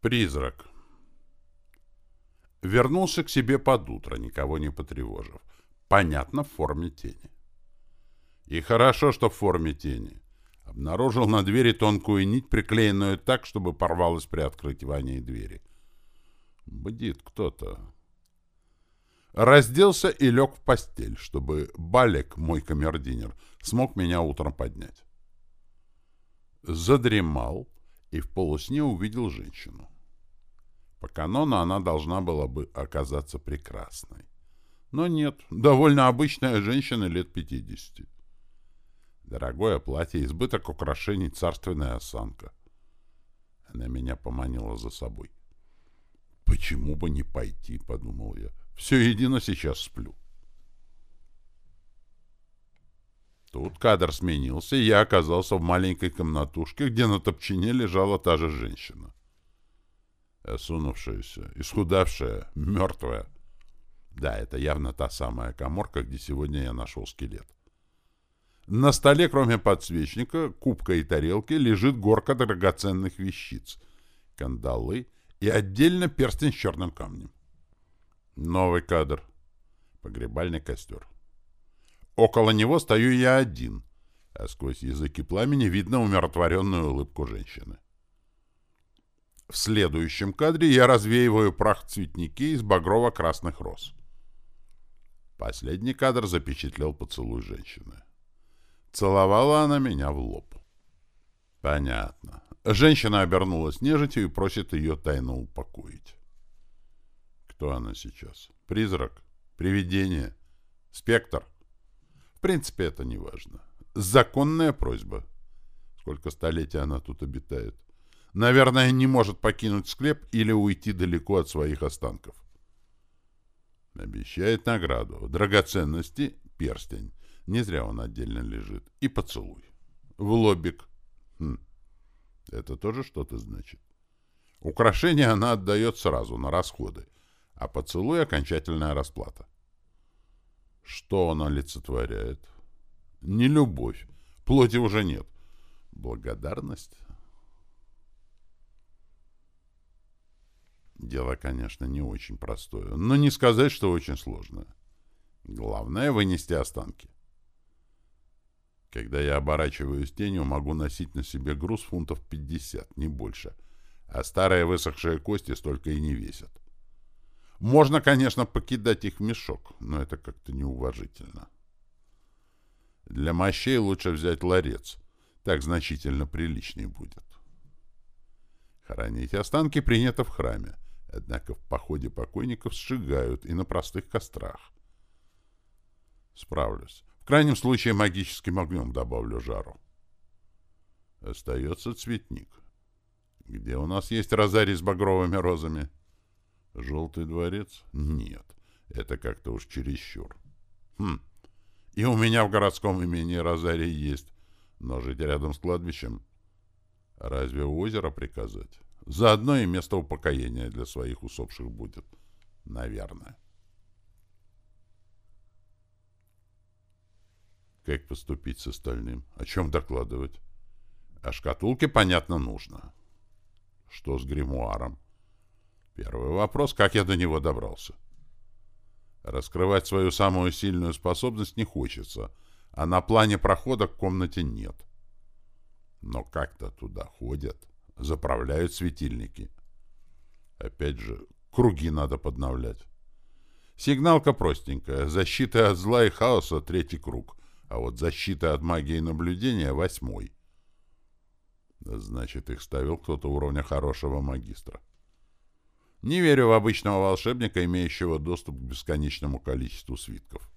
Призрак. Вернулся к себе под утро, никого не потревожив. Понятно, в форме тени. И хорошо, что в форме тени. Обнаружил на двери тонкую нить, приклеенную так, чтобы порвалась при открытии двери. Бдит кто-то. Разделся и лег в постель, чтобы Балек, мой камердинер, смог меня утром поднять. Задремал и в полусне увидел женщину. По канону она должна была бы оказаться прекрасной. Но нет, довольно обычная женщина лет 50. Дорогое платье, избыток украшений, царственная осанка. Она меня поманила за собой. «Почему бы не пойти?» — подумал я. «Все едино сейчас сплю». Тут кадр сменился, и я оказался в маленькой комнатушке, где на топчине лежала та же женщина. Осунувшаяся, исхудавшая, мертвая. Да, это явно та самая коморка, где сегодня я нашел скелет. На столе, кроме подсвечника, кубка и тарелки, лежит горка драгоценных вещиц, кандалы и отдельно перстень с черным камнем. Новый кадр. Погребальный костер. Около него стою я один, а сквозь языки пламени видно умиротворенную улыбку женщины. В следующем кадре я развеиваю прах цветники из багрово-красных роз. Последний кадр запечатлел поцелуй женщины. Целовала она меня в лоб. Понятно. Женщина обернулась нежитью и просит ее тайно упокоить. Кто она сейчас? Призрак? Привидение? Спектр? В принципе, это не важно. Законная просьба. Сколько столетий она тут обитает. Наверное, не может покинуть склеп или уйти далеко от своих останков. Обещает награду. Драгоценности — перстень. Не зря он отдельно лежит. И поцелуй. В лобик. Хм. Это тоже что-то значит. Украшение она отдает сразу, на расходы. А поцелуй — окончательная расплата. Что он олицетворяет? Не любовь. Плоти уже нет. Благодарность? Дело, конечно, не очень простое, но не сказать, что очень сложное. Главное — вынести останки. Когда я оборачиваюсь тенью, могу носить на себе груз фунтов 50, не больше, а старые высохшие кости столько и не весят. Можно, конечно, покидать их в мешок, но это как-то неуважительно. Для мощей лучше взять ларец. Так значительно приличней будет. Хоронить останки принято в храме, однако в походе покойников сжигают и на простых кострах. Справлюсь. В крайнем случае магическим огнем добавлю жару. Остается цветник. Где у нас есть розарий с багровыми розами? — Желтый дворец? Нет, это как-то уж чересчур. Хм, и у меня в городском имении Розарий есть, но жить рядом с кладбищем? Разве у озера приказать? Заодно и место упокоения для своих усопших будет. Наверное. Как поступить с остальным? О чем докладывать? О шкатулке, понятно, нужно. Что с гримуаром? Первый вопрос, как я до него добрался. Раскрывать свою самую сильную способность не хочется, а на плане прохода к комнате нет. Но как-то туда ходят, заправляют светильники. Опять же, круги надо подновлять. Сигналка простенькая. Защита от зла и хаоса — третий круг, а вот защита от магии наблюдения — восьмой. Значит, их ставил кто-то уровня хорошего магистра. Не верю в обычного волшебника, имеющего доступ к бесконечному количеству свитков.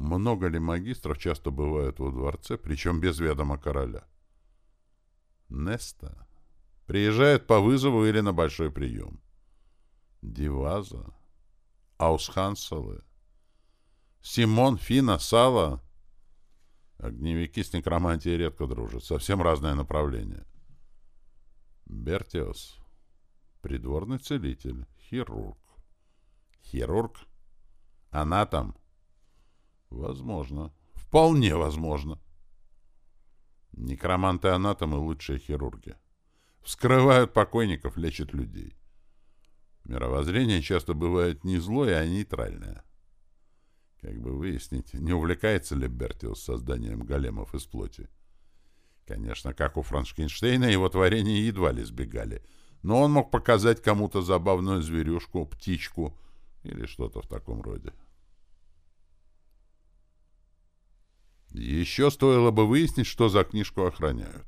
Много ли магистров часто бывают во дворце, причем без ведома короля? Неста. Приезжает по вызову или на большой прием. Диваза. Аусханселы. Симон, Фина, Сала. Огневики с некромантией редко дружат. Совсем разное направление. Бертиос. Придворный целитель. Хирург. Хирург? Она там? Возможно. Вполне возможно. Некроманты-анатомы — лучшие хирурги. Вскрывают покойников, лечат людей. Мировоззрение часто бывает не злое, а нейтральное. Как бы выяснить, не увлекается ли Бертиус созданием големов из плоти. Конечно, как у Франкенштейна, его творения едва ли сбегали, но он мог показать кому-то забавную зверюшку, птичку или что-то в таком роде. Еще стоило бы выяснить, что за книжку охраняют.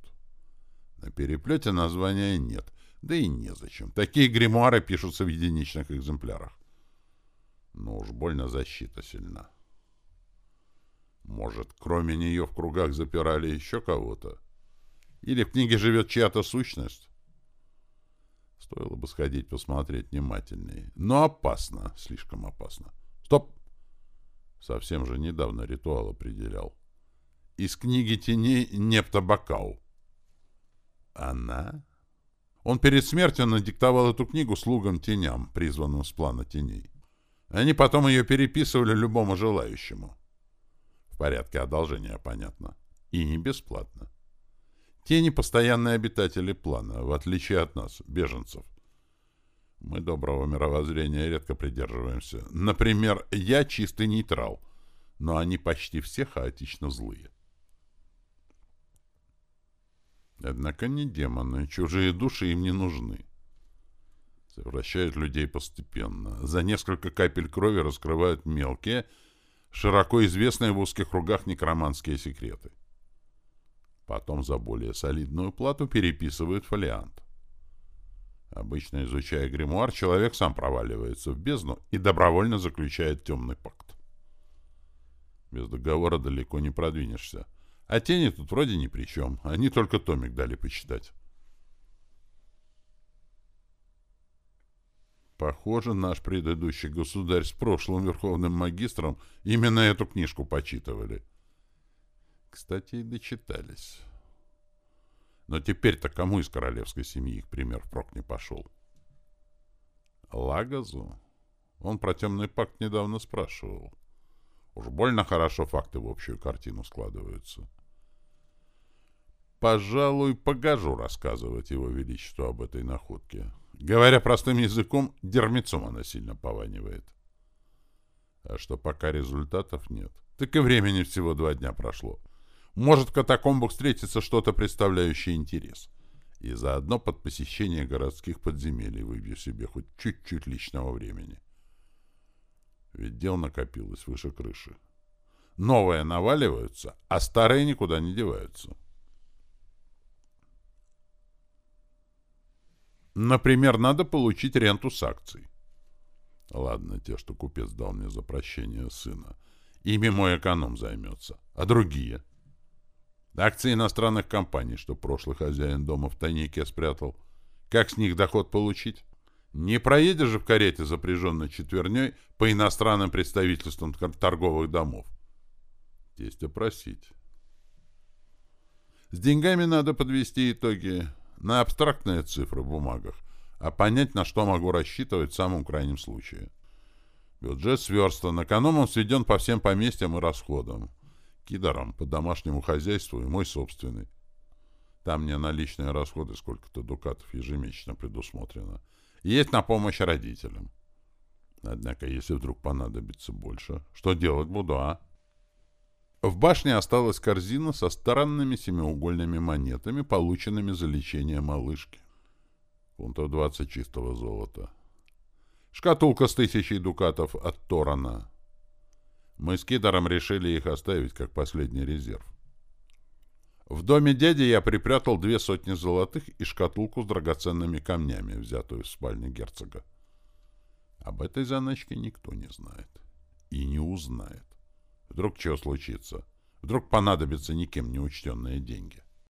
На переплете названия нет, да и незачем. Такие гримуары пишутся в единичных экземплярах. Но уж больно защита сильна. Может, кроме нее в кругах запирали еще кого-то? Или в книге живет чья-то сущность? Стоило бы сходить посмотреть внимательнее. Но опасно, слишком опасно. Стоп! Совсем же недавно ритуал определял. Из книги теней Непта Бакау. Она? Он перед смертью надиктовал эту книгу слугам-теням, призванным с плана теней. Они потом ее переписывали любому желающему. В порядке одолжения, понятно. И не бесплатно. Тени — постоянные обитатели плана, в отличие от нас, беженцев. Мы доброго мировоззрения редко придерживаемся. Например, я чистый нейтрал, но они почти все хаотично злые. Однако не демоны, чужие души им не нужны. Совращают людей постепенно. За несколько капель крови раскрывают мелкие, широко известные в узких кругах некроманские секреты. Потом за более солидную плату переписывают фолиант. Обычно, изучая гримуар, человек сам проваливается в бездну и добровольно заключает темный пакт. Без договора далеко не продвинешься. А тени тут вроде ни при чем. Они только томик дали почитать. Похоже, наш предыдущий государь с прошлым верховным магистром именно эту книжку почитывали. Кстати, и дочитались. Но теперь-то кому из королевской семьи их пример впрок не пошел? Лагазу? Он про темный пакт недавно спрашивал. Уж больно хорошо факты в общую картину складываются. — Пожалуй, погожу рассказывать его величеству об этой находке. Говоря простым языком, дермицом она сильно пованивает. А что пока результатов нет, так и времени всего два дня прошло. Может, в катакомбах встретится что-то, представляющее интерес. И заодно под посещение городских подземелий выбью себе хоть чуть-чуть личного времени. Ведь дел накопилось выше крыши. Новые наваливаются, а старые никуда не деваются. Например, надо получить ренту с акций. Ладно, те, что купец дал мне за прощение сына. Ими мой эконом займется. А другие? Акции иностранных компаний, что прошлый хозяин дома в тайнике спрятал. Как с них доход получить? Не проедешь же в карете, запряженной четверней, по иностранным представительствам торговых домов. Тестя просить. С деньгами надо подвести итоги на абстрактные цифры в бумагах, а понять, на что могу рассчитывать в самом крайнем случае. Бюджет сверстан, экономом сведен по всем поместьям и расходам. Кидаром по домашнему хозяйству и мой собственный. Там мне наличные расходы сколько-то дукатов ежемесячно предусмотрено. Есть на помощь родителям. Однако, если вдруг понадобится больше, что делать буду, а? В башне осталась корзина со странными семиугольными монетами, полученными за лечение малышки. Фунтов 20 чистого золота. Шкатулка с тысячей дукатов от Торана. Мы с Кидаром решили их оставить как последний резерв. В доме дяди я припрятал две сотни золотых и шкатулку с драгоценными камнями, взятую в спальне герцога. Об этой заначке никто не знает. И не узнает. Вдруг что случится? Вдруг понадобятся никем не учтенные деньги?